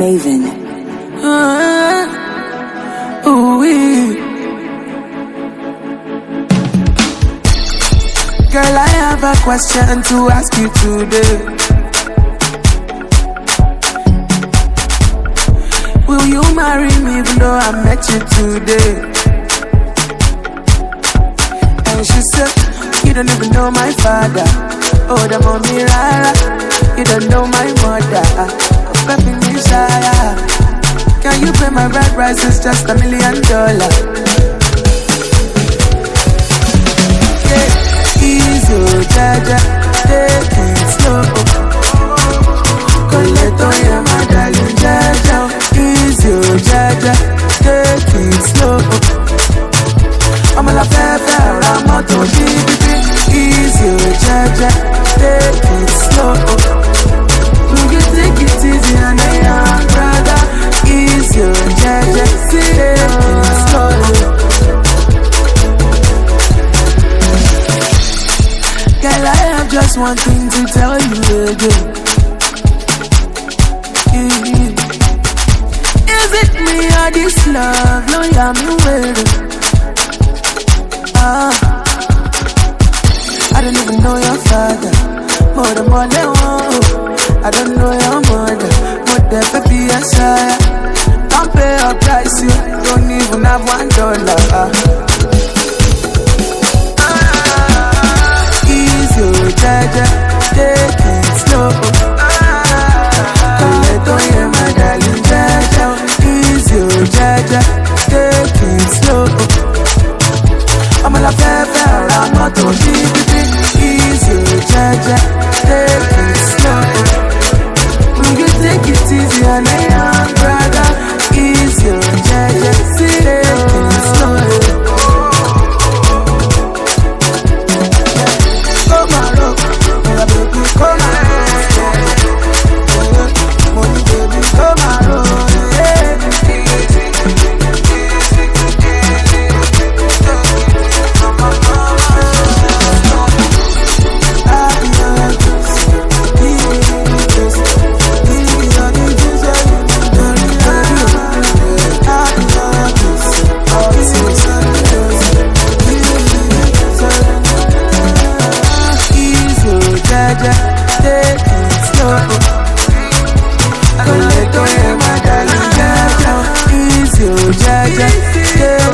Mavin. Uh, ooh-wee. Girl, I have a question to ask you today. Will you marry me even though I met you today? And she said, You don't even know my father. Oh, the mommy, rara. You don't know my mother. Prepping desire. Can you pay my bride price? It's just a million dollars. Just one thing to tell you again. Is it me or this love? No, yeah, me waiting. Ah, I don't even know your father. More than more one. I don't know your mother. But the baby is Don't Yeah,